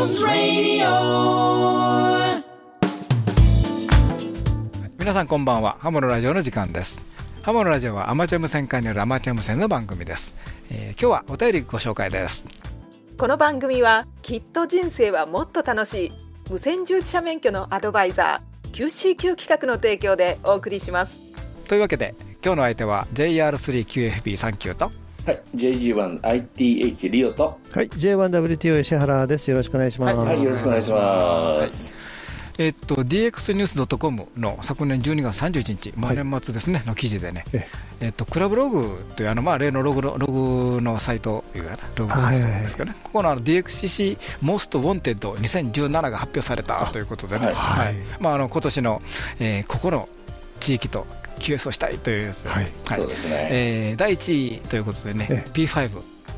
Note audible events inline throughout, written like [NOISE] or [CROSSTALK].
Jones Radio. 皆さんこんばんは。ハモのラジオの時間です。ハモのラジオはアマチュア無線化によるアマチュア無線の番組です、えー今日はお便りご紹介です。この番組はきっと人生はもっと楽しい無線従事者免許のアドバイザー QCQ 企画の提供でお送りします。というわけで今日の相手は JR3QFB39 とはい、JG1ITH リオと、はい、J1WTO 石原です。よろしくお願いします。はい、よろしくお願いします。えっと DXNews.com の昨年12月31日、もう年末ですね、の記事でね、ええ。っとクラブログというあの、まあ、例のログのログのサイトいうかな、ログのサイトですけどね、ここのあの DXCC Most Wanted2017 が発表されたということでね、はい。はい。まあ、あの今年の、えーここの地域と QS をしたいというやつ。で、はい。そうですね。えー第1位ということでね、え P5、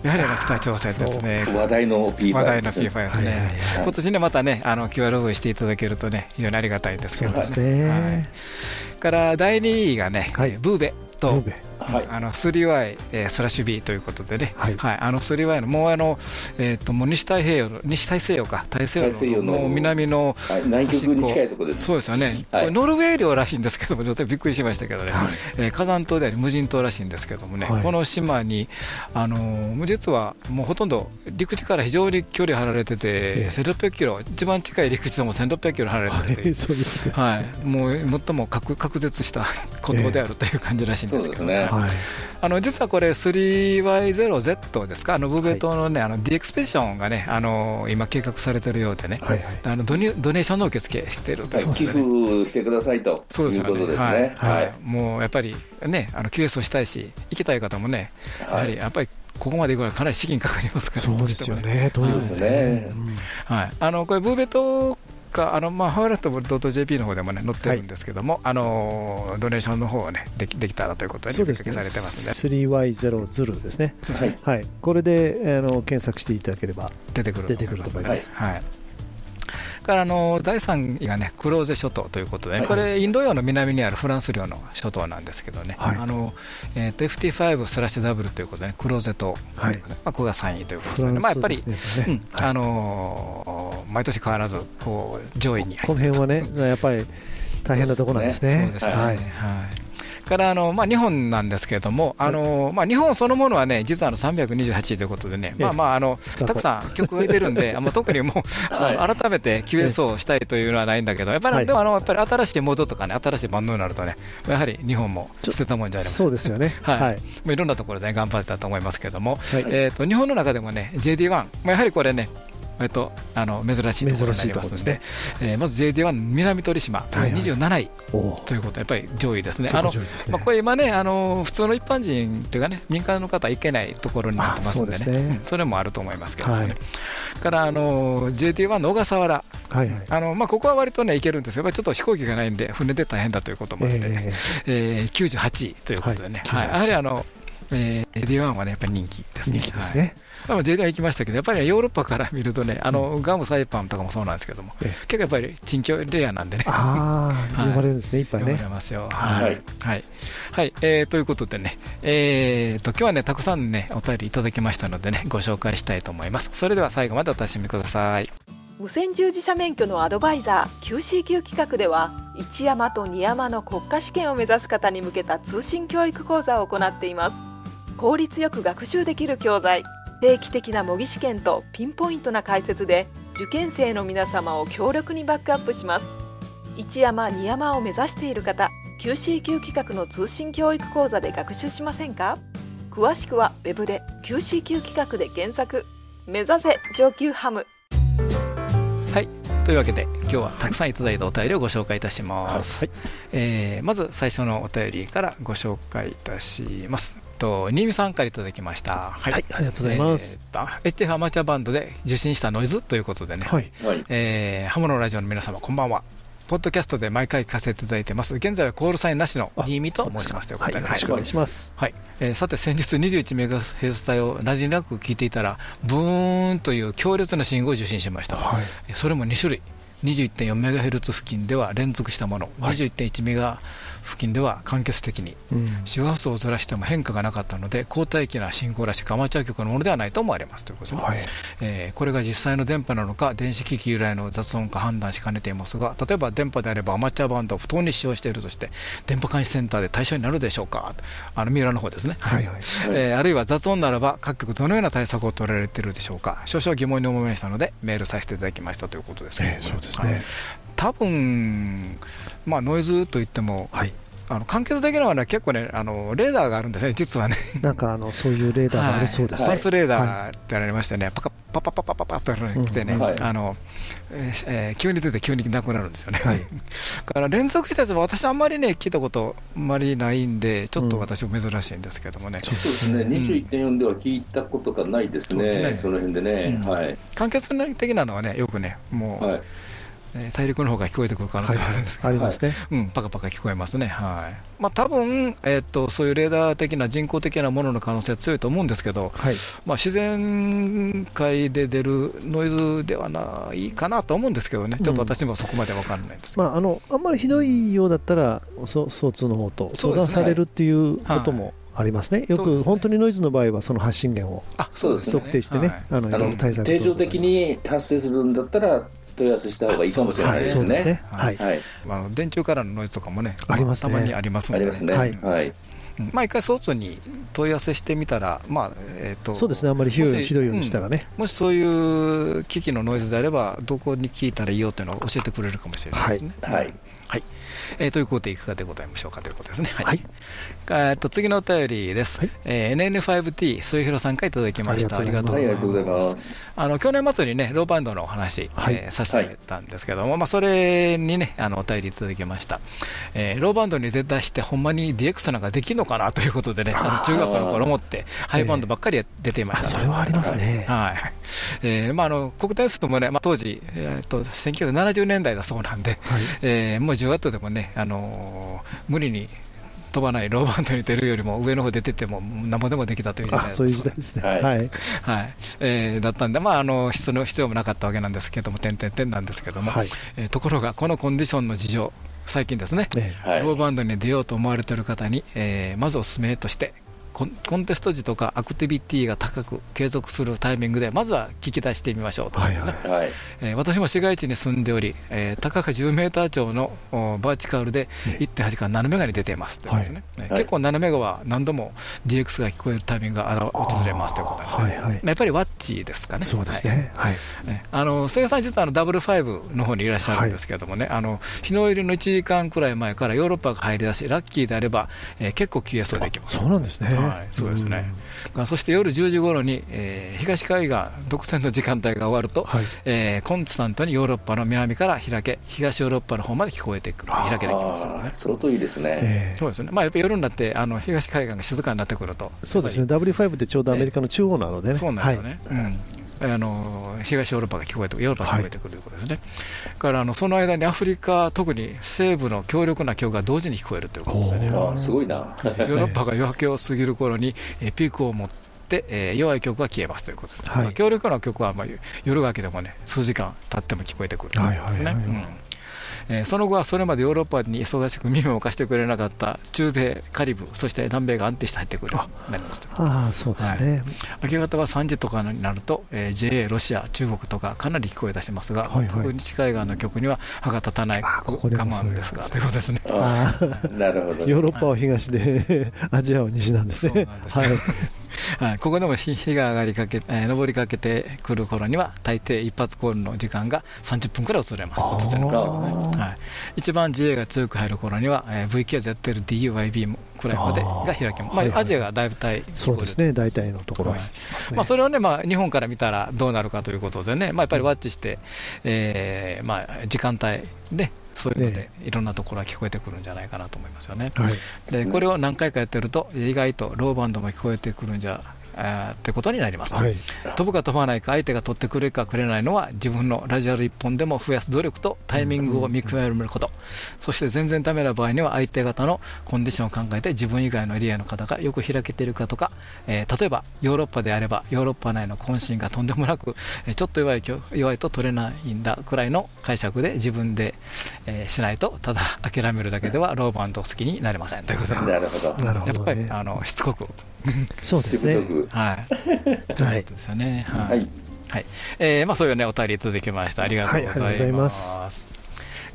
やはりあの北朝鮮ですね。話題の P5 話題のですね P5 ですはいはいねはい。今年ね、またね、あの QR ログしていただけるとね、非常にありがたいですけどそうですね。はい。から第2位がね、はい。ブーベとはい。あの 3Y、えースラッシュ B ということでね、はい。あの 3Y のもうあの、えー、ともう西太平洋の西大西洋か。大西洋の南のはい。南極に近いところです。そうですよね、はい。ノルウェー領らしいんですけども、ちょっとびっくりしましたけどね、えー火山島であり無人島らしいんですけどもね、はい。この島に、あの実はもうほとんど陸地から非常に距離離れてて、ええ。1600キロ、一番近い陸地とも1600キロ離れてて。[LAUGHS] はい、もう最も確確絶した [LAUGHS] 孤島であるという感じらしいんですけどね。そうですね。はい。あの実はこれ 3Y0Z ですか、あのブーベ島のね、あの D エクスペディションがね、あの今計画されてるようでね、はいはい。あのドニドネーションの受付してるというはい寄ことでね、付してくださいといそうですよねうことですね。はい。はい。もうやっぱりね、あの QS をしたいし、行きたい方もね、やはりやっぱりここまで行くのはかなり資金かかりますから、そうですよね。どうですね。うん。はい、あのこれ、ブーベ島か、あのまあ、ハワイラット .jp の方でもね、載ってるんですけども、あのドネーションの方をね、できできたらということで、そうですね。呼びかけされてますんで、3Y0 ズルですね。そうですねはいはい。これであの検索していただければ。出てくる出てくると思いますはいからあの第3位がね、クローゼ諸島ということで、はい。これ、インド洋の南にあるフランス領の諸島なんですけどね、はい。あのえーと FT5 スラッシュダブルということで、ね、クローゼ島、はい。まあ、ここが3位ということでね、まあ、やっぱり、あのー毎年変わらずこう上位に入この辺はね、やっぱり大変なところなんですね。そうですね。ははい。い。からあのまあ日本なんですけれども、あのまあ日本そのものはね実はあの328位ということでね、ええ。まあまああのたくさん曲が出るんで、ま特にもう [LAUGHS] は改めて QS をしたいというのはないんだけど、やっぱりはい。でもあのやっぱり新しいモードとかね新しいバンドになるとね、やはり日本も捨てたもんじゃありません。そうですよね。[LAUGHS] はい。はい。まあいろんなところで、ね、頑張ってたと思いますけれども、はい。えー、と日本の中でもね JD1、まあ、やはりこれね、えっと、あの珍しいところになりますので、えーまず JD1 南鳥島、はいはい。27位おということはやっぱり上位ですね。結あのまあ、これ今ねあの、普通の一般人というかね、民間の方は行けないところになってますんでね、あそれもあると思いますけどもね。はい。からあの JT1 の小笠原。あのまあ、ここは割とね、行けるんですよ、やっぱりちょっと飛行機がないんで、船で大変だということもあって、ねえ。えー98位ということでね、やはりあの、えー、JD1 はね、やっぱり人気ですね。人気ですね。はい、JD1 行きましたけど、やっぱりねヨーロッパから見るとね、あのガムサイパンとかもそうなんですけども、え結構やっぱり珍居レアなんでね。ああ、[LAUGHS] はい呼ばれるんですね、いっぱいね読まれ。ますよ。はいはい。はい。はい。えーということでね、えーと、今日はね、たくさんね、お便りいただきましたのでね、ご紹介したいと思います。それでは最後までお楽しみください。無線従事者免許のアドバイザー QCQ 企画では一山と二山の国家試験を目指す方に向けた通信教育講座を行っています効率よく学習できる教材定期的な模擬試験とピンポイントな解説で受験生の皆様を強力にバックアップします一山二山を目指している方 QCQ 企画の通信教育講座で学習しませんか？詳しくはウェブで QCQ 企画で検索目指せ上級ハムはい。というわけで、今日はたくさんいただいたお便りをご紹介いたします。えーまず最初のお便りからご紹介いたします。と新見さんからいただきました。ははい、ありがとうございます。えーと HF アマチュアバンドで受信したノイズということでね、はい。はい。えーハモのラジオの皆様、こんばんは。ポッドキャストで毎回聞かせていただいてます。現在はコールサインなしのあ新見と申しますということはい、でねよろしくお願いします。はいえーさて先日21メガヘルツ帯を何気なく聞いていたらブーンという強烈な信号を受信しました、はい。えーそれも2種類21.4メガヘルツ付近では連続したもの、はい、21.1メガ付近では間欠的に、うん、周波数をずらしても変化がなかったので、交代機な信号らしくアマチュア局のものではないと思われます。ということですね、はい、えー、これが実際の電波なのか、電子機器由来の雑音か判断しかねていますが、例えば電波であればアマチュアバンドを不当に使用しているとして、電波監視センターで対象になるでしょうか、あの三浦の方ですね、はいはい、[LAUGHS] えー、あるいは雑音ならば、各局どのような対策を取られているでしょうか、少々疑問に思いましたので、メールさせていただきました。ということですね。えー、そうですね、はい、多分まあノイズといっても、はい、あの完結できるのは、ね、結構ねあの、レーダーがあるんですね、[LAUGHS] 実はね。なんかあのそういうレーダーがあるそうです、ね、はい、スパルスレーダーってありましてね、パカパパパパパパッと来てね、あのえー、急に出て急になくなるんですよね。はい、[LAUGHS] だから連続したやつは私あんまりね聞いたことあんまりないんで、ちょっと私も珍しいんですけどもね。そうですね、21.4では聞いたことがないですね、その辺でね。はい。完結的なのはね、よくね、もう。え大陸の方が聞こえてくる可能性があるんですけど、はい、ありますね、うん、パカパカ聞こえますね、はい。まあ多分えーと、そういうレーダー的な人工的なものの可能性は強いと思うんですけど、はい。まあ、自然界で出るノイズではないかなと思うんですけどね、ちょっと私もそこまで分からないです、うん、まあ、あのあんまりひどいようだったら、そ疎通の方と相談されるっていうことも。ありますね、よく本当にノイズの場合は、その発信源を測定してね、あの定常的に発生するんだったら、問い合わせした方がいいかもしれないですね。はい。はい。あの電柱からのノイズとかもね、ありますたまにありますので。ありますね。はい。まあ、一回、外に問い合わせしてみたら、まあえー、とそうですね、あんまりひどいひどいようにしたらね、うん、もしそういう機器のノイズであれば、どこに聞いたらいいよというのを教えてくれるかもしれないですね。はい、はいはいえー、ということでいかがでございましょうかということですね。はい。はい、えー、と次のお便りです。はい、えー、NN5T 末広さんからいただきました。ありがとうございます。あの去年末にねローバンドのお話、はい、えー、させてたんですけども、まあそれにねあのお便りいただきました。えー、ローバンドに出だしてほんまに DX なんかできるのかなということでね、あの中学校の頃思ってハイバンドばっかり出ていました、ね、それはありますね。はい。えー、まああの国体スプもね、まあ当時えっ、ー、と1970年代だそうなんで、はい、えー、もう10ワットでもねあの無理に飛ばないローバンドに出るよりも上の方出ててもなんぼでもできたという時代そういう時代ですね。はい。はい、えー、だったんで、まあ、あの必要必要もなかったわけなんですけども、点々点なんですけども、はい、えー、ところが、このコンディションの事情、最近ですね、はい、ローバンドに出ようと思われている方に、えー、まずお勧めとして、コンテスト時とかアクティビティが高く継続するタイミングでまずは聞き出してみましょうと。いうですね、はい。はい、えー、私も市街地に住んでおり、えー、高か10メーター超のバーチカルで1.8から7メガに出ていますというですね、はい、結構7メガは何度も DX が聞こえるタイミングが訪れますということですね、はいはい、やっぱりワッチですかね。そうですね、はい。あの菅さん、実はあのダブルファイブの方にいらっしゃるんですけれどもね、あの日の入りの1時間くらい前からヨーロッパが入り出し、ラッキーであれば、えー、結構 QS できます。そうなんですね、はい、そうですね、うん、そして夜10時頃に、えー、東海岸独占の時間帯が終わると、はい、えー、コンスタントにヨーロッパの南から開け、東ヨーロッパの方まで聞こえてくる、開けてきますよね。相当いいですね。えー、そうですね。まあやっぱり夜になってあの東海岸が静かになってくると、そうですね。W5 ってちょうどアメリカの中央なのでね。そうなんですよね。はい、うんあの東ヨーロッパが聞こえてヨーロッパが聞こえてくるということですね、はい、からあのその間にアフリカ、特に西部の強力な曲が同時に聞こえるということですね、すごいな。ヨーロッパが夜明けを過ぎる頃に、えピークを持って、えー、弱い曲が消えますということです、はい、強力な曲は、まあ、夜が明けでもね、数時間経っても聞こえてくるということですね。えー、その後はそれまでヨーロッパに忙しく耳を貸してくれなかった中米、カリブ、そして南米が安定して入ってくるようになりました。ああそうですね、はい、明け方は3時とかになると、えー、JA、ロシア、中国とかかなり聞こえ出してますが、はいはい、西海岸の曲には歯が立たない我慢ですがということですね。なるほど。ヨーロッパは東で、アジアは西なんですね。はい [LAUGHS] はい、ここでも日が上がりかけ、えー、上りかけてくる頃には、大抵一発コールの時間が30分くらい遅れます、突然のね、はい、一番 GA が強く入る頃には、えー、VKZL、DUYB くらいまでが開けます、まあ、アジアが大体そうですね、大体のところは、はい。まあ、それをね、まあ、日本から見たらどうなるかということでね、まあ、やっぱりワッチして、えーまあ、時間帯で、そういうので、いろんなところが聞こえてくるんじゃないかなと思いますよね。はい、でこれを何回かやってると、意外とローバンドも聞こえてくるんじゃってことになります、はい、飛ぶか飛ばないか、相手が取ってくれるかくれないのは、自分のラジアル1本でも増やす努力とタイミングを見極めること、そして全然だめな場合には、相手方のコンディションを考えて、自分以外のエリアの方がよく開けているかとか、えー、例えばヨーロッパであれば、ヨーロッパ内の渾身がとんでもなく、ちょっと弱い弱いと取れないんだくらいの解釈で自分で、えー、しないと、ただ諦めるだけではローバンド好きになれませんということで、なるほど。やっぱりあのしつこく、そうですね。はい。はい。ですよね。はい。はい。えー、まあそういうねお便りいただきました。ありがとうございます。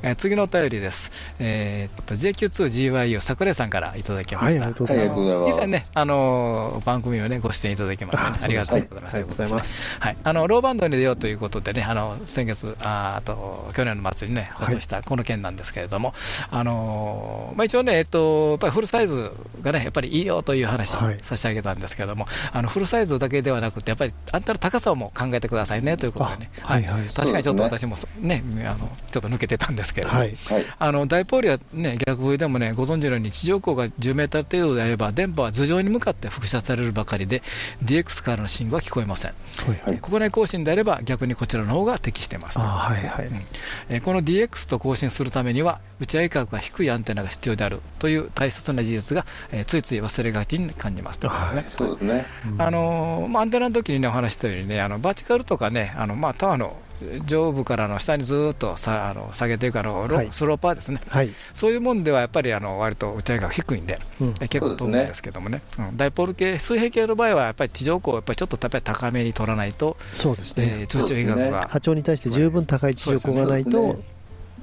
えー、次のお便りです、えー、JQ2GYU 桜井さんからいただきました、はい、ありがとうございます。以前ね、あのー、番組を、ね、ご出演いただきました、ね、ありがとうございます、はい、あのローバンドに出ようということでね、あの先月あ、あと去年の末にね、放送したこの件なんですけれども、あのー、まあ、一応ね、えっと、やっぱりフルサイズがね、やっぱりいいよという話をさせてあげたんですけれども、あのフルサイズだけではなくて、やっぱりあんたの高さも考えてくださいねということでね、はいはい、確かにちょっと私もね、あのちょっと抜けてたんですけれども、はい、あのダイポールや、ね、逆風でもね、ご存知のように地上高が10メーター程度であれば、電波は頭上に向かって輻射されるばかりで、DX からの信号は聞こえません。はいはい、国内更新であれば、逆にこちらの方が適しています。はいはい。うん。えこの DX と更新するためには、打ち上げ価格が低いアンテナが必要であるという大切な事実が、えー、ついつい忘れがちに感じますと、ね、そうですね、あのまあ、アンテナの時にね、お話したようにね、あのバーチカルとかね、あのまあ、タワーの上部からの下にずっとさあの下げていくあの、はい、スローパーですね、はい、そういうもんではやっぱりあの割と打ち上げが低いんで、うん、結構飛ぶんですけどもね、うん、ダイポール系、水平系の場合はやっぱり地上高をやっぱりちょっとやっぱり高めに取らないと、そうですね、えー、通知比較が、波長に対して十分高い地上高がないと、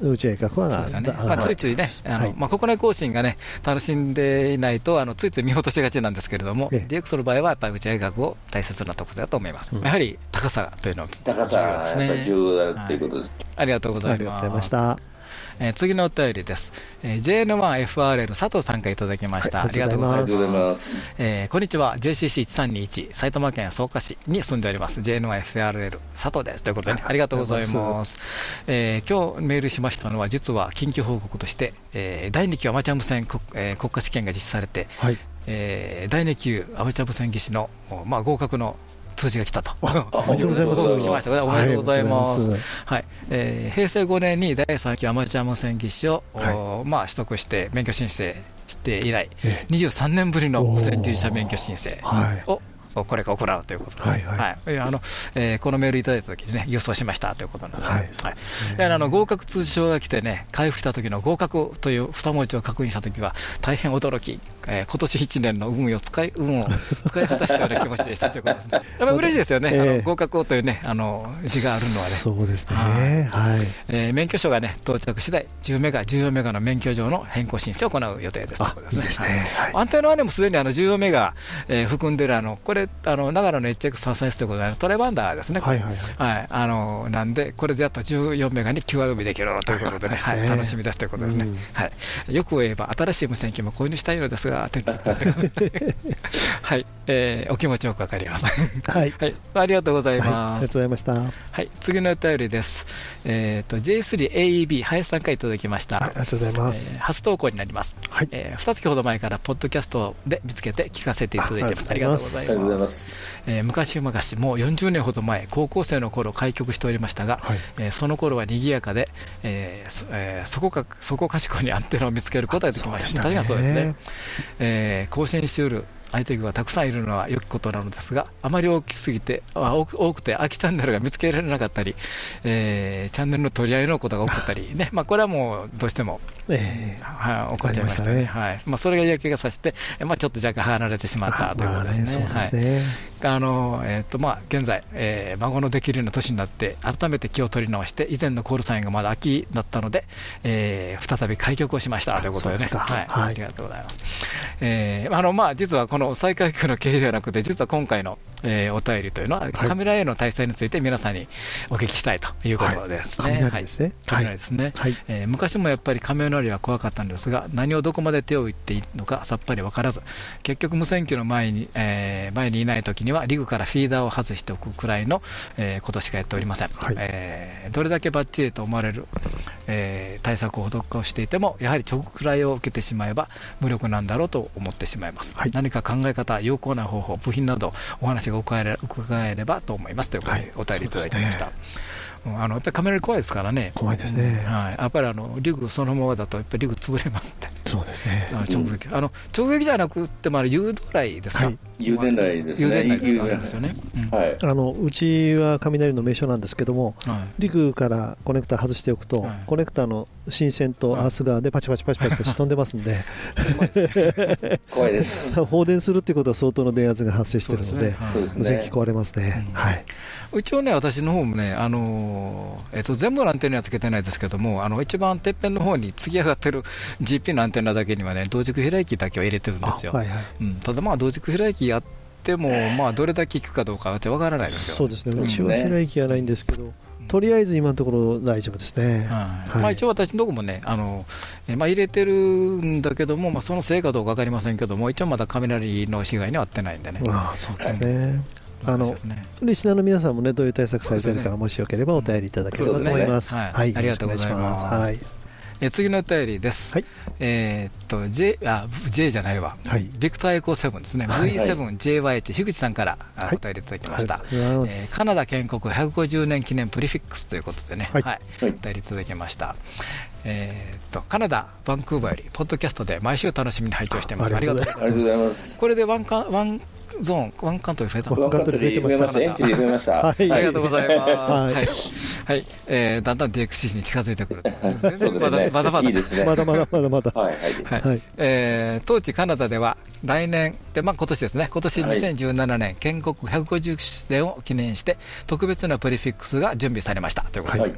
打ち上げ価格は、ね。まあ、ついついね、あのまあ、国内更新がね、楽しんでいないと、あのついつい見落としがちなんですけれども、DX の場合は、やっぱり打ち上げ額を大切なところだと思います。やはり高さというのは高さが重要だということです。ありがとうございました。えー、次のお便りです、えー、JN1FRL 佐藤さんからいただきました、はい、ありがとうございます。えー、こんにちは。JCC1321 埼玉県草加市に住んでおります。JN1FRL 佐藤です。ということで、ね、ありがとうございます。えー、今日メールしましたのは実は緊急報告として、えー、第2期アマチュア無線国,、えー、国家試験が実施されて、はい。えー、第2級アマチュア無線技師の、まあ、合格の通知が来たと。おめでとうございます。[LAUGHS] おめでとうございます。はい、えー、平成5年に第3期アマチュア無線技師を、はい、まあ取得して免許申請して以来、23年ぶりの無線従事者免許申請をこれから行うということで、はいはい。あのえー、このメールいただいたときにね、郵送しましたということなので、はい。はい、あの合格通知書が来てね、開封した時の合格という二文字を確認したときは、大変驚き、えー、今年1年の運を使い運を使い果たしたような気持ちでしたということですね。やっぱ嬉しいですよね、えー、あの合格というね、あの字があるのはね。そうですね、はい。えー、免許証がね、到着次第、10メガ、14メガの免許状の変更申請を行う予定です。ということですね。アンテナはね、もうすでにあの14メガ、えー、含んでるあの、これ、あの長野の HX3 ということで、トレバンダーですね、はいはいはい、あのなんで、これでやっと14メガに QR できるということでね、はい、楽しみですということですね、はい、よく言えば、新しい無線機も購入したいのですが、[LAUGHS] はい、えー、お気持ちよくわかります。はい、はい、ありがとうございます。ありがとうございました。はい、次のお便りです。えっ、ー、と J3AEB 林さんからいただきました。ありがとうございます。えー、初投稿になります。はい、えー、二月ほど前からポッドキャストで見つけて聞かせていただいてます。ありがとうございます。えー、昔々もう40年ほど前高校生の頃開局しておりましたが、はい、えー、その頃は賑やかで、えーそえー、そこかそこかしこにアンテナを見つけることができました。確かにそうですね。えー、更新して相手がたくさんいるのは良きことなのですが、あまり大きすぎて、多くて空きチャンネルが見つけられなかったり、えー、チャンネルの取り合いのことが多かったり、ねまあ、これはもうどうしても、えーはい、起こっちゃいましたね、はい。まあ、それが嫌気がさして、まあ、ちょっと若干離れてしまったということですね。あのえーとまあ、現在、えー、孫のできるような年になって、改めて気を取り直して、以前のコールサインがまだ秋だったので、えー、再び開局をしました。ということでね、はい、ありがとうございます。えーあのまあ、実はこのの再開局の経緯ではなくて、実は今回の、えー、お便りというのは、カメラへの対策について皆さんにお聞きしたいということですね。はい、ですね。カメラですね。はい、えー、昔もやっぱりカメラは怖かったんですが、何をどこまで手を打っていいのかさっぱり分からず、結局無線機の前に、えー、前にいないときには、リグからフィーダーを外しておくくらいの、えー、ことしかやっておりません。はい、えー、どれだけバッチリと思われるえー、対策を施していてもやはり直位を受けてしまえば無力なんだろうと思ってしまいます、はい、何か考え方有効な方法部品などお話が伺えればと思います。ということでお便りいただきました。あのやっぱりカメラ怖いですからね、怖いですね、はい、やっぱりあのリグそのままだと、やっぱりリグ潰れますって、そうですね。直撃、あの直撃じゃなくて、まあ、誘導雷ですか、誘電雷ですね、誘電ですよね、はい、あのうちは雷の名所なんですけども、リグからコネクタ外しておくと、コネクタの新線とアース側でパチパチパチパチパチ飛んでますんで、怖いです。[LAUGHS] 放電するっていうことは相当の電圧が発生しているので、無線機壊れますね。はい。一応ね、私の方もね、あのえっと全部のアンテナはつけてないですけども、あの一番てっぺんの方に突き上がってる GP のアンテナだけにはね、同軸開きだけは入れてるんですよ。はいはいうん、ただまあ同軸開きやっても、まあどれだけ効くかどうかはわからないですよ。そうですね。うちは開きはないんですけど。とりあえず今のところ大丈夫ですね、はい。まあ、一応私のところもねあの、まあ、入れてるんだけども、まあ、そのせいかどうか分かりませんけども一応まだ雷の被害には遭ってないんでね。あそうですね、あのリスナーの皆さんもねどういう対策されているか、もしよければお便りいただければと思います。はい、ありがとうございます。はいえ次のお便りです。はい、えっと J あ J じゃないわ。はい、 Victor Echo 7ですね。 VE7JYH 樋口さんからお便りいただきました。えー、カナダ建国150年記念 prefix ということでね、はい、はい、お便りいただきました。えー、っとカナダ、バンクーバーよりポッドキャストで毎週楽しみに拝聴しています。ありがとうございます。これで one カ one zone、one country 増えた one country 増えました。エンティティー増えました。はい、ありがとうございます。はい、はい、えー、だんだん DXC に近づいてくる。[LAUGHS] そうですね。まだまだ。いいですね。まだまだまだまだ。はい、はい。はい。えー、当地カナダでは、来年、で、まあ今年ですね、今年2017年、建国150周年を記念して、特別なプリフィックスが準備されました。ということで、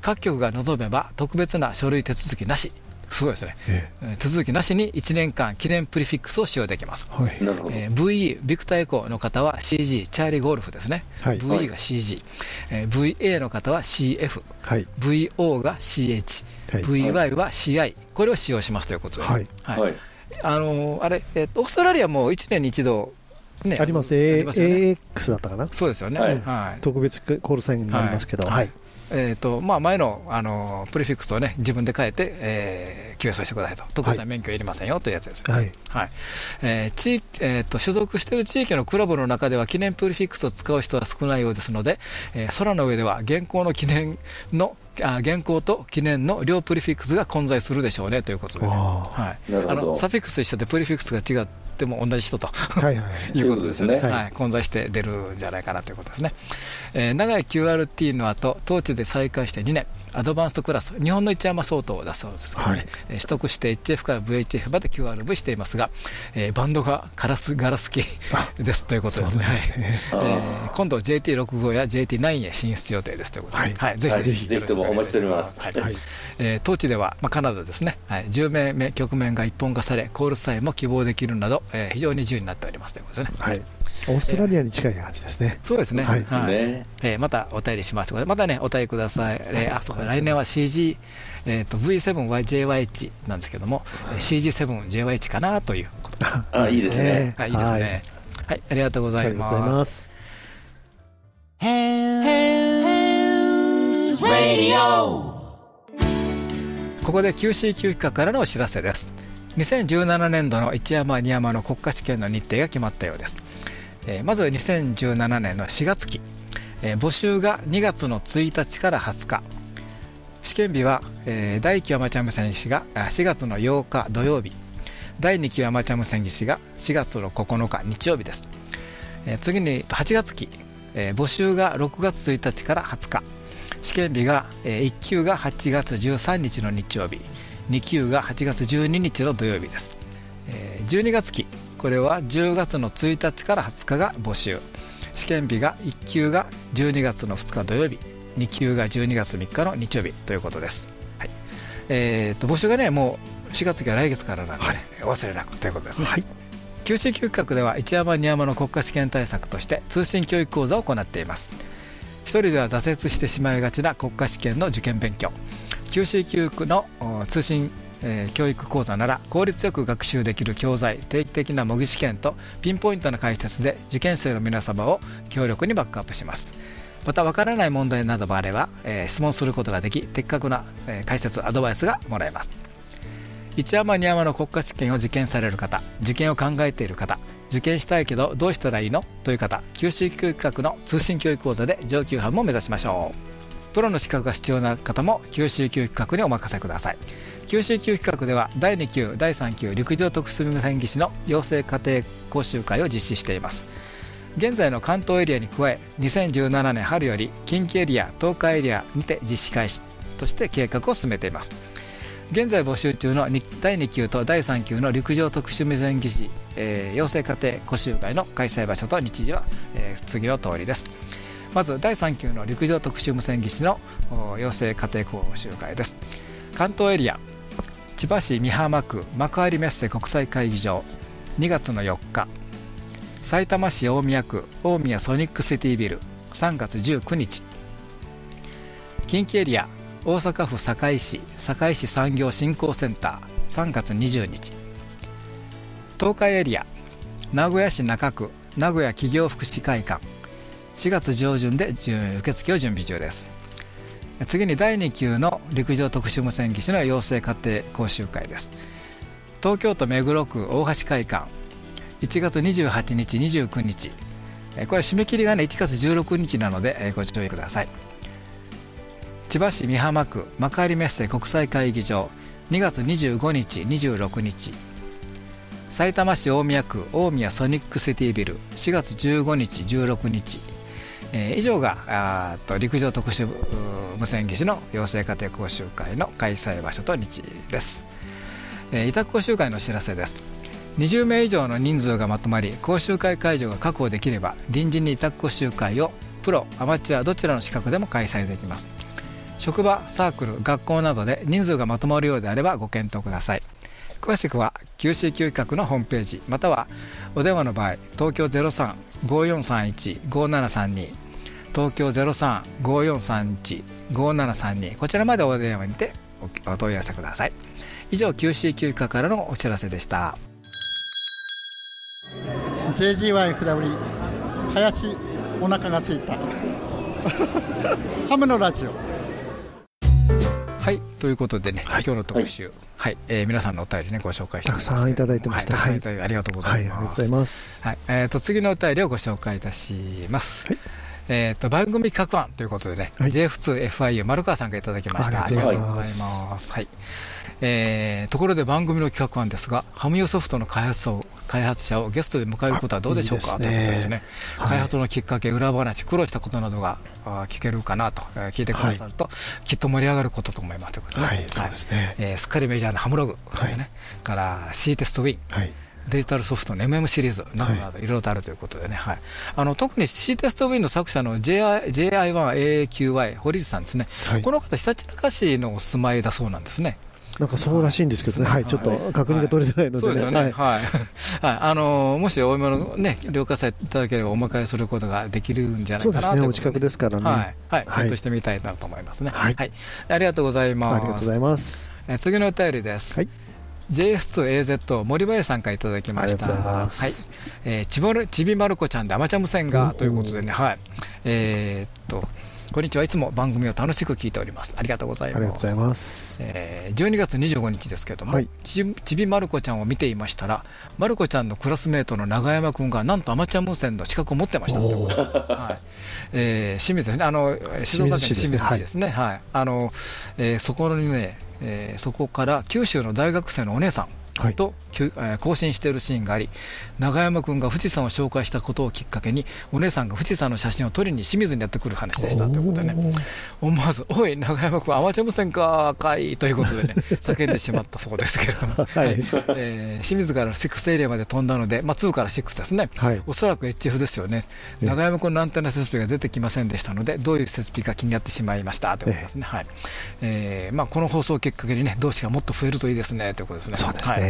各局が望めば、特別な書類手続きなし、すごいですね、ええ、手続きなしに1年間記念プリフィックスを使用できます、はい。えー、VE、ビクターエコーの方は CG、チャーリーゴルフですね、はい、VE が CG、えー、VA の方は CF、はい、VO が CH、はい、VY は CI、これを使用しますということで、はい。はい。あのー、あれ、えー、オーストラリアも1年に一度ね、あります、A、ます AX だったかな、そうですよね、はい、特別コールサインになりますけど、はいえーとまあ、前のあのプリフィックスを、ね、自分で変えて、えー、QS をしてくださいと、特別な免許いりませんよというやつですよ、はい。はい。えー地えーと、所属している地域のクラブの中では、記念プリフィックスを使う人は少ないようですので、えー、空の上では現行の記念のあ現行と記念の両プリフィックスが混在するでしょうねということで、ね、はい、あのサフィックスと一緒でプリフィックスが違っても同じ人と。はい、はい、[LAUGHS] い。うことですね、はい、混在して出るんじゃないかなということですね、えー、長い QRT の後当地で再開して2年アドバンストクラス、日本の一山相当だそうです、ね、はい、えー、取得して HF から VHF まで QRV していますが、えー、バンドがガラスガラス機ですということですね、すね。えー、今度 JT65 や JT9 へ進出予定ですということで、はい、はい、ぜひぜひともお待ちしております。はい。はい。えー、当地では、まあ、カナダですね、はい、10名目局面が一本化され、コールサインも希望できるなど、えー、非常に自由になっておりますということですね。はいオーストラリアに近い感じですね。そうですね。はい。はい、えー、またお便りしますまたね、お便りください。えー、あ、そう来年は CG、えっ、ー、と、V7YJYH なんですけども、CG7JYH かなということあ、いいですね。はい、いいですね。はい、ありがとうございます。ありがとうございます。ここで QCQ 企画からのお知らせです。2017年度の一山二山の国家試験の日程が決まったようです、えー、まず2017年の4月期、えー、募集が2月の1日から20日。試験日は、えー、第1期アマチュア無線技師が4月の8日土曜日。第2期アマチュア無線技師が4月の9日日曜日です、えー、次に8月期、えー、募集が6月1日から20日。試験日が、えー、1級が8月13日の日曜日。2級が8月12日の土曜日です、えー、12月期。これは10月の1日から20日が募集。試験日が1級が12月の2日土曜日。2級が12月3日の日曜日ということです、はい。えーと、募集がねもう4月期は来月からなので、はい、お忘れなくということですね、はい。QC 企画では一山二山の国家試験対策として通信教育講座を行っています。一人では挫折してしまいがちな国家試験の受験勉強。QC 教育の通信えー、教育講座なら効率よく学習できる教材定期的な模擬試験とピンポイントな解説で受験生の皆様を強力にバックアップします。また分からない問題などもあれば、えー、質問することができ的確な、えー、解説アドバイスがもらえます。一山二山の国家試験を受験される方受験を考えている方受験したいけどどうしたらいいの？という方九州教育企画の通信教育講座で上級班も目指しましょう。プロの資格が必要な方も九州教育企画にお任せください。九州教育企画では第2級第3級陸上特殊無線技師の養成家庭講習会を実施しています。現在の関東エリアに加え2017年春より近畿エリア東海エリアにて実施開始として計画を進めています。現在募集中の第2級と第3級の陸上特殊無線技師、えー、養成家庭講習会の開催場所と日時は、えー、次の通りです。まず第3級の陸上特殊無線技師の養成家庭講習会です。関東エリア千葉市美浜区幕張メッセ国際会議場2月の4日さいたま市大宮区大宮ソニックシティビル3月19日。近畿エリア大阪府堺市堺市産業振興センター3月20日。東海エリア名古屋市中区名古屋企業福祉会館4月上旬で受付を準備中です。次に第2級の陸上特殊無線技師の養成家庭講習会です。東京都目黒区大橋会館。1月28日29日。これ締め切りがね1月16日なのでご注意ください。千葉市美浜区幕張メッセ国際会議場。2月25日26日さいたま市大宮区大宮ソニックシティビル。4月15日16日、えー、以上があと陸上特殊無線技師の養成家庭講習会の開催場所と日です、えー、委託講習会の知らせです。20名以上の人数がまとまり講習会会場が確保できれば臨時に委託講習会をプロアマチュアどちらの資格でも開催できます。職場サークル学校などで人数がまとまるようであればご検討ください。詳しくは QC 教育のホームページまたはお電話の場合東京0354315732東京0354315732こちらまでお電話にてお問い合わせください。以上 QC 教育からのお知らせでした。JGYFW 林お腹がすいた。ハムのラジオ。はいということでね、はい、今日の特集、はい、はい、えー、皆さんのお便りねご紹介してたくさんいただいてました、はい、ありがとうございます、はい、ありがとうございます、はいえーと、次のお便りをご紹介いたします、はいえーと、番組企画案ということでね、はい、JF2FIU 丸川さんがいただきました。ありがとうございます。はい。えー、ところで番組の企画案ですが、ハムヨソフトの開発を開発者をゲストで迎えることはどうでしょうか？ということですね、はい、開発のきっかけ、裏話、苦労したことなどが聞けるかなと、えー、聞いてくださると、はい、きっと盛り上がることと思いますということですね、はいそうですね。えー、すっかりメジャーなハムログ、はい。ね、から C テストウィン。はいデジタルソフトの MM シリーズなどなどいろいろとあるということでね、はい、あの特に C テストウィンの作者の JI1AQY 堀内さんですね、はい、この方、ひたちなか市のお住まいだそうなんですね。なんかそうらしいんですけどね、はい、ちょっと確認が取れてないので、そうですよね、はい、あのもしお芋のね、了解させていただければ、お迎えすることができるんじゃないかなそうですね、お近くですからね、はい、検討してみたいなと思いますね。はい、ありがとうございます。ありがとうございます。え次のお便りです。はい JS2AZ 森林さんからいただきました。はい。えー、ちぼるちびまる子ちゃんでアマチュア無線がということでね、はい。えー、っと。こんにちは。いつも番組を楽しく聞いております。ありがとうございます。ありがとうございます、えー、12月25日ですけれども、はい、ちびまる子ちゃんを見ていましたらまる子ちゃんのクラスメートの永山君がなんとアマチュア無線の資格を持ってました。ということで、はい。えー、清水ですね。あの静岡県清水市ですね。はい、はい、あの、えー、そこにね、えー、そこから九州の大学生のお姉さん。と、はい、更新しているシーンがあり永山君が富士山を紹介したことをきっかけにお姉さんが富士山の写真を撮りに清水にやってくる話でした。ということでね思わず「おい永山君アマチュア無線かかい」ということでね [LAUGHS] 叫んでしまったそうですけれども、[LAUGHS] はい、えー、清水から6エリアまで飛んだので、まあ、2から6ですね、はい、おそらく HF ですよね。永山君のアンテナ設備が出てきませんでしたのでどういう設備か気になってしまいましたということですね、はい。えーまあ、この放送をきっかけにね同志がもっと増えるといいですねということですね。そうですね、はい、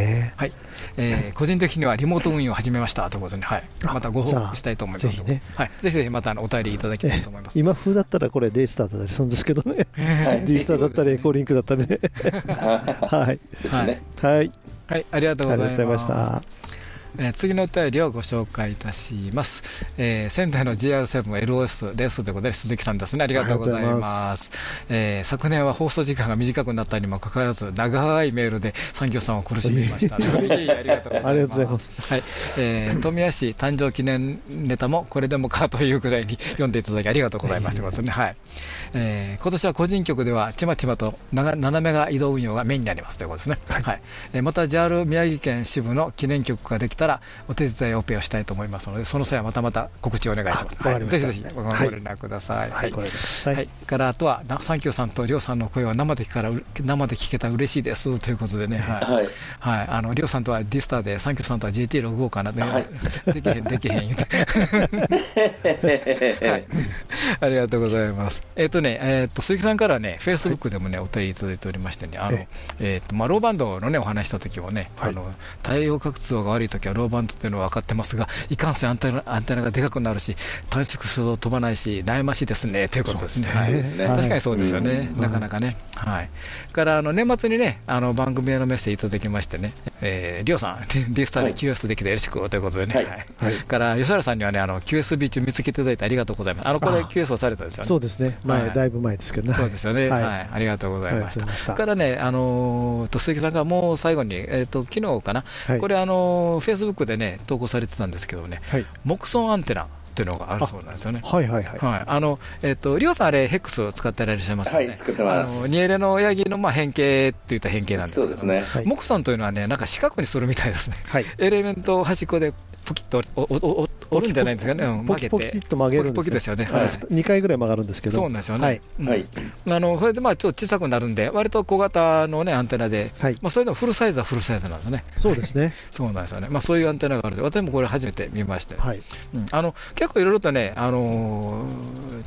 えー、個人的にはリモート運用を始めましたということで、はい、またご報告したいと思います。ぜひね、はい、ぜひぜひまたお便りいただきたいと思います。今風だったらこれ D スターだったりするんですけどね、D スターだったりエコーリンクだったりね。[LAUGHS] [LAUGHS] はい、はい、はい、はい、ありがとうございました。えー、次のお便りをご紹介いたします、えー、仙台の JR7LOS ですということで鈴木さんですね。ありがとうございます。えー、昨年は放送時間が短くなったにもかかわらず長いメールで産業さんを苦しめました、[LAUGHS] ね、ありがとうございます。はい。えー、富谷市誕生記念ネタもこれでもかというくらいに読んでいただきありがとうございましたね、はい。えー、今年は個人局ではちまちまと斜めが移動運用がメインになりますということですね、はい。はい。えー、また JR 宮城県支部の記念局ができたらお手伝いオペをしたいと思いますのでその際はまたまた告知をお願いします、はい、ぜひぜひご連絡ください、はい。はいからあとはサンキューさんとりょうさんの声を生で聞から生で聞けたら嬉しいですということでね、はい。はい。あのりょうさんとは D-STAR でサンキューさんとは JT65 かな、ねはい、できへんできへん。言うてはい、ありがとうございます。えっ、ー、とねえっ、ー、と鈴木さんからねフェイスブックでもねお便りいただいておりましてね。あのえっ、ー、とまあ low band のねお話した時もね、あの太陽活動が悪い時は low band っていうのは分かってますがいかんせんアンテナアンテナがでかくなるし短縮すると飛ばないし悩ましいですねということですね、はい、確かにそうですよね、なかなかね、はい、からあの年末にねあの番組へのメッセージいただきましてね、えー、りょうさん、[LAUGHS] ディスターで QS できてよろしくということでね、はい。から吉原さんにはねあの QSB 中見つけていただいてありがとうございます、あのこれ QS をされたんですよね、そうですね、前、だいぶ前ですけどね、そうですよね、はい。ありがとうございました。からね、あの鈴木さんがもう最後に、えっと昨日かな、これ、あのフェイスブックでね投稿されてたんですけどね、木村アンテナ。っていうのがあるそうなんですよね。はいはいはい。はい、あの、えっ、ー、と、りょうさんあれ、ヘックスを使ってらっしゃいますよね。はい、作ってます。あの、ニエレのヤギの、まあ、変形っていった変形なんですけど、そうですね。木さんというのはね、なんか四角にするみたいですね。はい。エレメントを端っこでポキッと折るんじゃないんですかね、曲げて、ポキッと曲げるんですよ。ね、はい、2回ぐらい曲がるんですけど、そうなんですよね、はい、あのそれでまあちょっと小さくなるんで、割と小型の、ね、アンテナで、はい。まあ、それでもフルサイズはフルサイズなんですね、そうですね、[LAUGHS] そうなんですよね、まあ、そういうアンテナがあるで、私もこれ、初めて見まして、はい。うん、あの結構いろいろとね、あの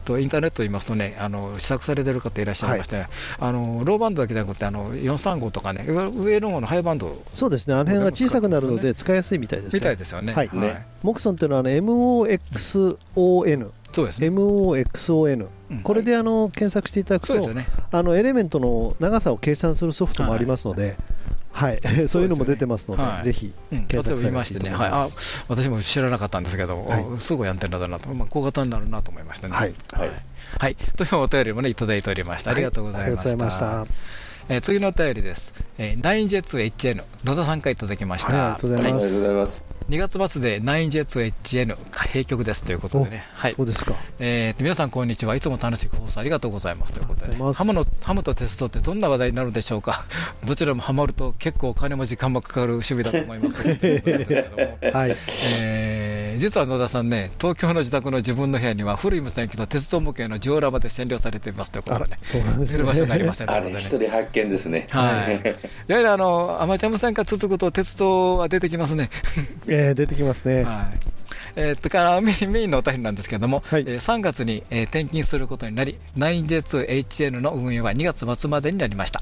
とインターネットといいますとね、あの試作されてる方いらっしゃいまして、ね、あのローバンドだけじゃなくて、あの435とかね、上の方のハイバンド、そうですね、あの辺は小さくなるので、使いやすいみたいです、みたいですよね。はい、ね。モクソンっていうのは、ね、MOXON、そうですね、MOXON、うん、これであの検索していただくと、ね、あのエレメントの長さを計算するソフトもありますので、はい、はい、[LAUGHS] そういうのも出てますので、はい、ぜひ検索してましてね、はい、あ私も知らなかったんですけど、はい、すごいアンテナだなと、まあ、小型になるなと思いましたね。はい、はい。はい、というお便りもね、いただいておりました。ありがとうございました。えー、次のお便りです。えー、9JetsHN、野田さんからいただきました。ありがとうございます。2月末で 9JetsHN 閉局ですということでね。はい。そうですか。えー、皆さんこんにちは。いつも楽しく放送ありがとうございますということで、ね、ハムの、ハムと鉄道ってどんな話題になるでしょうか。[LAUGHS] どちらもハマると結構お金も時間もかかる趣味だと思います [LAUGHS] はい。えー、実は野田さんね、東京の自宅の自分の部屋には古い無線機と鉄道模型のジオラマで占領されていますということでね。そうなんですね。る場所になりませんあれ一人発見ですね。はい。[LAUGHS] やはりあの、アマチュア無線化続くと鉄道は出てきますね。えー、出てきますね。はい。えー、からメインのお便りなんですけれども、はい、えー、3月に、えー、転勤することになり、9J2HN の運営は2月末までになりました。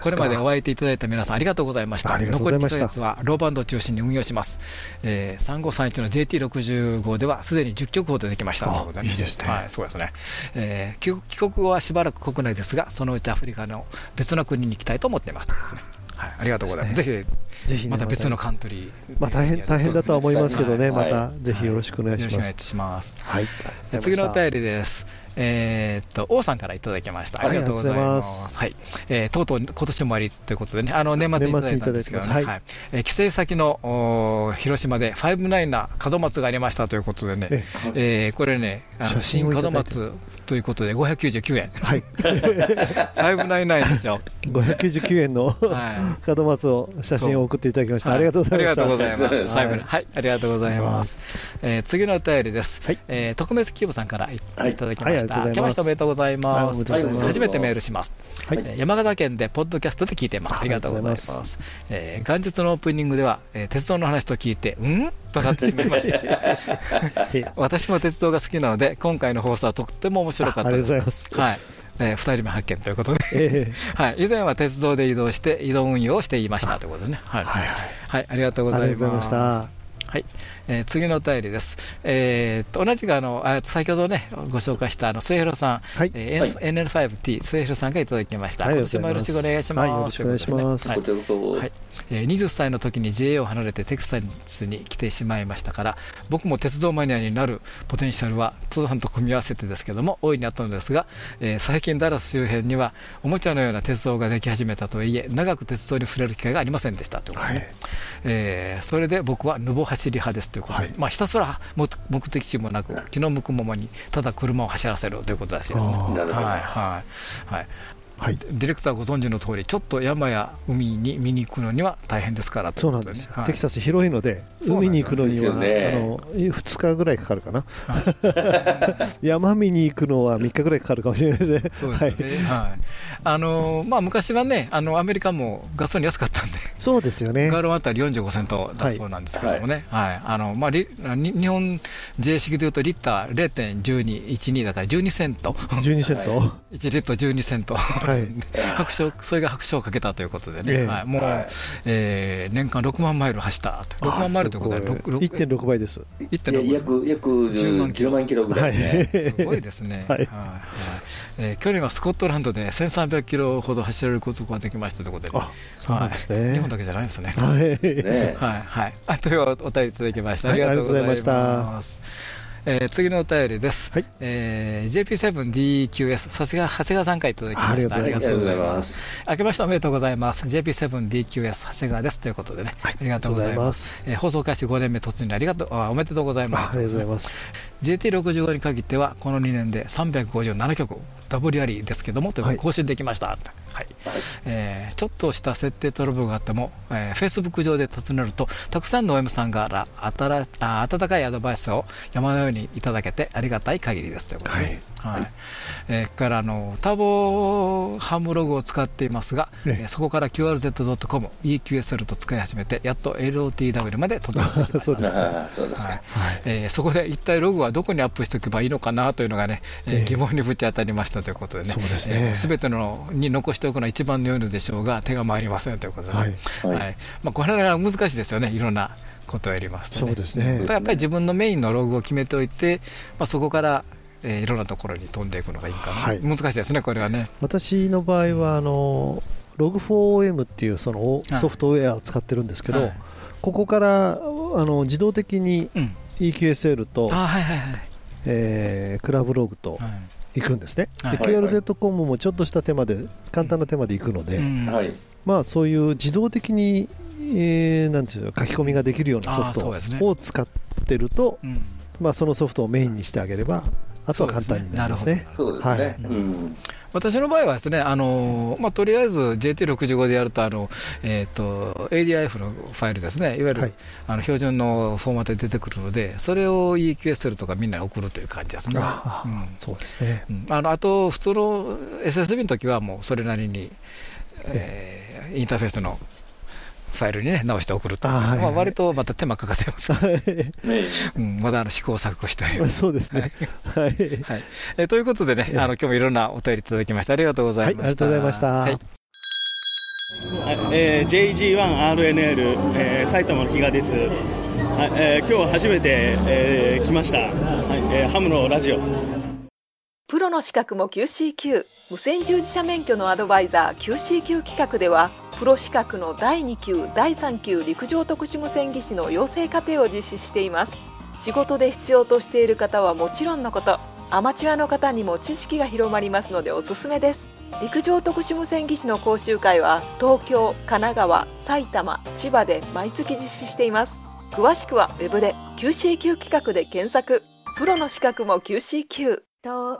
これまでお会いいただいた皆さんありがとうございました。残り2ヶ月はローバンドを中心に運用します。えー、3531の JT65 ではすでに10曲ほどできましたということで、いいですね。はい、そうですね。えー、帰国後はしばらく国内ですが、そのうちアフリカの別の国に行きたいと思っていますですね。はい、ありがとうございます。ぜひ、ぜひ、また別のカントリー。まあ、大変、大変だとは思いますけどね、また、ぜひよろしくお願いします。よろしくお願いします。はい。次のお便りです。えー、っと、王さんからいただきました。ありがとうございます。はい。えー、とうとう今年も終わりということでね、あの、年末にいただいたんですけどね、はい。はい、えー、帰省先の広島でファイブナインな門松がありましたということでね、ええー、これね、あの新門松ということで599円。はい。[LAUGHS] ファイブナインナインですよ。599円の門松を写真を送っていただきました。ありがとうございます。ありがとうございます。はい、ありがとうございます。えー、次のお便りです。はい。えー、特別規模さんからいただきました。した。明けましておめでとうございます。初めてメールします。はい、山形県でポッドキャストで聞いています。ありがとうございます。えー、元日のオープニングでは、えー、鉄道の話と聞いて、うん？となってしまいました。[LAUGHS] 私も鉄道が好きなので、今回の放送はとっても面白かったです。ありがとうございます。はい。えー、2人目発見ということで、えー、[LAUGHS] はい、以前は鉄道で移動して移動運用をしていましたということですね。はい、はい、はい、はい、ありがとうございました。はい。えー、次のお便りです、えー、と同じくあのあ先ほどねご紹介したあの末広さん、はい。えーはい、NL5T 末広さんがいただきました、はい、今年もよろしくお願いします、はい、よろしくお願いします、はい。はいえー、20歳の時に JA を離れてテキサスに来てしまいましたから僕も鉄道マニアになるポテンシャルは通販と組み合わせてですけども大いにあったのですが、えー、最近ダラス周辺にはおもちゃのような鉄道ができ始めたとはいえ長く鉄道に触れる機会がありませんでしたということですね、はい、えー、それで僕はぬぼ走り派ですということで、はい、まあ、ひたすら目的地もなく気の向くままにただ車を走らせるということらしいですね。はいはいはいはい、ディレクターご存知の通り、ちょっと山や海に見に行くのには大変ですからそうなんです、はい、テキサス広いので、海に行くのには、ね、あの2日ぐらいかかるかな、はい、[LAUGHS] 山見に行くのは3日ぐらいかかるかもしれないですね。そうですね。はい。あのまあ、昔はねあの、アメリカもガソリン安かったんで、そうですよね。ガールワンター45セントだそうなんですけどもね、はい。あのまあ、日本 J 式でいうと、リッター0.1212だから12セント、12セント？1リット12セント。はい、拍手それが拍手をかけたということでね、えー、はい、もう、はい、えー、年間6万マイル走ったと、6万マイルとい。うことで、1.6倍です。1.6約約10万 ,10 万キロぐらいですね。すごいですね。[LAUGHS] はい、はい。えー、去年はスコットランドで1300キロほど走られることができましたということで、ね、そうなんですね、日本だけじゃないですね。はい、はい、はい、あというお便りいただきました。ありがとうございました。えー、次のお便りです、はい。えー、JP7DQS さすが長谷川さんからいただきました。ありがとうございます。明けましておめでとうございます。JP7DQS 長谷川ですということでね、はい、ありがとうございます。えー、放送開始5年目突入ありがとうあおめでとうございます。ありがとうございます。JT65 に限ってはこの2年で357曲ダブリアリーですけどもという更新できました、はい。はいえー、ちょっとした設定トラブルがあっても、えー、フェイスブック上で尋ねるとたくさんの OM さんからあたらあ温かいアドバイスを山のようにいただけてありがたい限りですということで、はい。はい。えー、からあのターボハムログを使っていますが、ねえ。ー、そこから QRZ.com、EQSL と使い始めて、やっと LOTW まで届いてきました。[LAUGHS] そうですか、そうですか、えー、そこで一体ログはどこにアップしておけばいいのかなというのがね、えー、疑問にぶち当たりましたということでね、すべ、ね、えてのに残しておくのは一番のよいのでしょうが、手が回りませんということで、ね、はい。はい。まあ、これは難しいですよね、いろんな。ことをやります、ね、そうですね。やっぱり自分のメインのログを決めておいて、まあ、そこからえー、いろんなところに飛んでいくのがいいかな、はい、難しいですね、これはね。私の場合はあの、ログ 4OM っていうそのソフトウェアを使ってるんですけど、はい、ここからあの自動的に EQSL と、えクラブログと行くんですね、はい、QRZ.com もちょっとした手間で、簡単な手間で行くので、まあ、そういう自動的に、えー、なんていう書き込みができるようなソフトを使ってると、まあ、そのソフトをメインにしてあげれば、あとは簡単になりますね。そうですね。私の場合はですね、あのまあ、とりあえず JT65 でやると、あのえーと、ADIF のファイルですね、いわゆる、はい、あの標準のフォーマットで出てくるので、それを EQSL とかみんなに送るという感じですね。あ,、うん、そうですね、うん、あのあと、普通の SSB の時はもうそれなりに、えー、インターフェースのファイルにね、直して送ると。まあ割とまた手間かかってます。[LAUGHS] うん、まだあの試行錯誤しております。[LAUGHS] そうですね。はい。はい、えー、ということでね、あの今日もいろんなお便りいただきましてありがとうございました。はい、ありがとうございました。はいえー、JG1RNL、えー、埼玉の比嘉です、はいえー、今日初めて、えー、来ました、はいえー、ハムのラジオプロの資格も QCQ 無線従事者免許のアドバイザー QCQ 企画ではプロ資格の第2級第3級陸上特殊無線技師の養成課程を実施しています。仕事で必要としている方はもちろんのこと。アマチュアの方にも知識が広まりますのでおすすめです。陸上特殊無線技師の講習会は東京神奈川埼玉千葉で毎月実施しています。詳しくは web で QCQ 企画で検索。プロの資格も QCQ は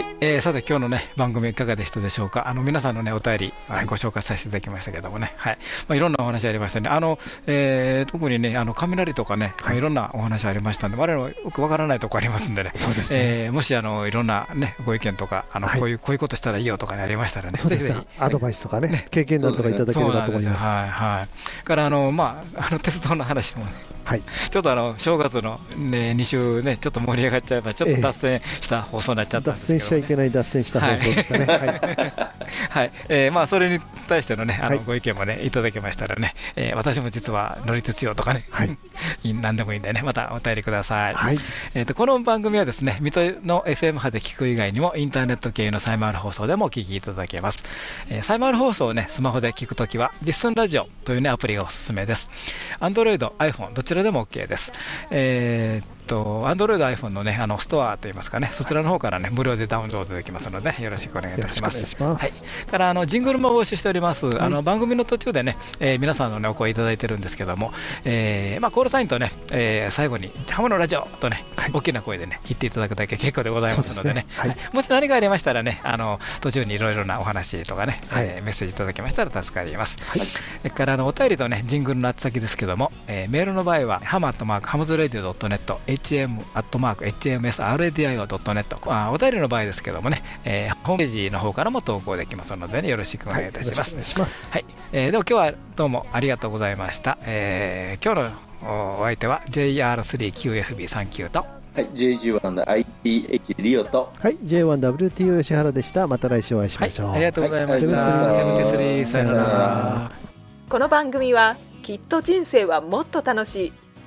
い、えー、さて今日のね番組いかがでしたでしょうか？あの皆さんのねお便り、はい、ご紹介させていただきましたけどもね。はい。まあいろんなお話ありましたね。あの、えー、特にねあの雷とかね、はい、いろんなお話ありましたんで我々よくわからないところありますんでね。そうですね、えー、もしあのいろんなねご意見とかあの、はい、こういうこういうことしたらいいよとかねありましたらねぜひぜひアドバイスとかね経験談とかいただければと思います。はいはい。からあのまああの鉄道の話もねはい、ちょっとあの正月の、ね、2週ね、ちょっと盛り上がっちゃえば、ちょっと脱線した放送になっちゃったね、脱線しちゃいけない、脱線した放送でしたね。はい、はい、えー、まあ、それに対してのね、あのご意見もね、いただけましたらね、えー、私も実は乗り鉄よとかね、はい、[LAUGHS] 何でもいいんでね、またお便りください。はい、えっ、と、この番組はですね、水戸の FM 波で聞く以外にも、インターネット系のサイマール放送でもお聞きいただけます。えー、サイマール放送をね、スマホで聞くときは、ディスンラジオというね、アプリがおすすめです。Android、iPhone、どちられでも OK です。えーと、Android、iPhone のね、あの、ストアといいますかね、そちらの方からね、無料でダウンロードできますので、よろしくお願いいたします。はい。から、あの、ジングルも募集しております。あの、番組の途中でね、えー、皆さんのね、お声いただいてるんですけども、えー、まあ、コールサインとね、えー、最後に、ハムのラジオとね、はい、大きな声でね、言っていただくだけ結構でございますのでね、もし何かありましたらね、あの、途中にいろいろなお話とかね、はい、えー、メッセージいただきましたら助かります。はい。それから、あの、お便りとね、ジングルの宛先ですけども、えー、メールの場合は、ハムアットマーク、ハムズラディオ .net、hm アットマーク HMSRADIO.net あお便りの場合ですけどもね、えー、ホームページの方からも投稿できますので、ね、よろしくお願いいたします。はい、ますはいえー、では今日はどうもありがとうございました。えー、今日のお相手は JR3QFB39 とはい、JG1ITH リオと、はい、J1WTO 吉原でした。また来週お会いしましょう。はい、ありがとうございました。この番組は、きっと人生はもっと楽しい、